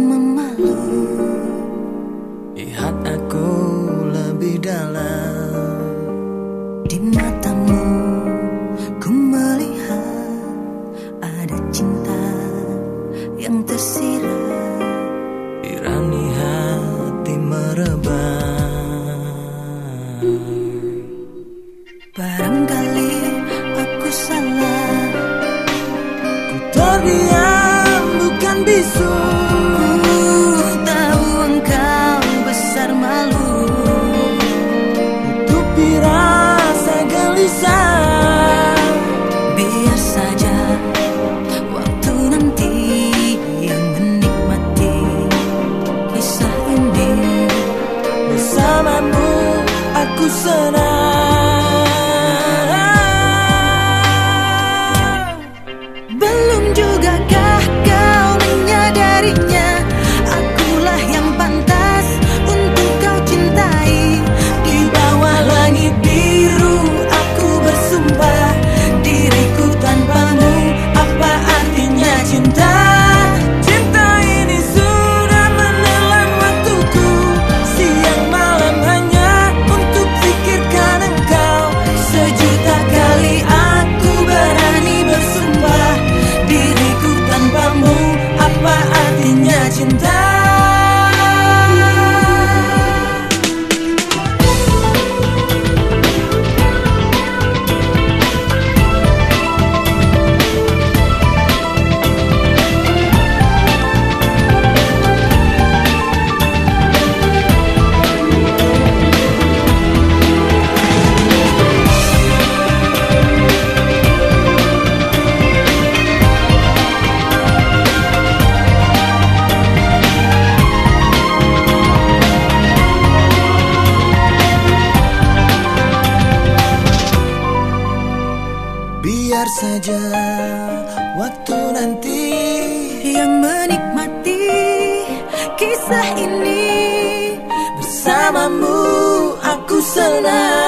memalu Lihat aku lebih dalam. Di matamu ku melihat Ada cinta yang tersirat. Irani hati merebak. Barangkali aku salah. Ku terdiam bukan bisu. Aku senang artinya cinta saja. Waktu nanti yang menikmati kisah ini. Bersamamu aku senang.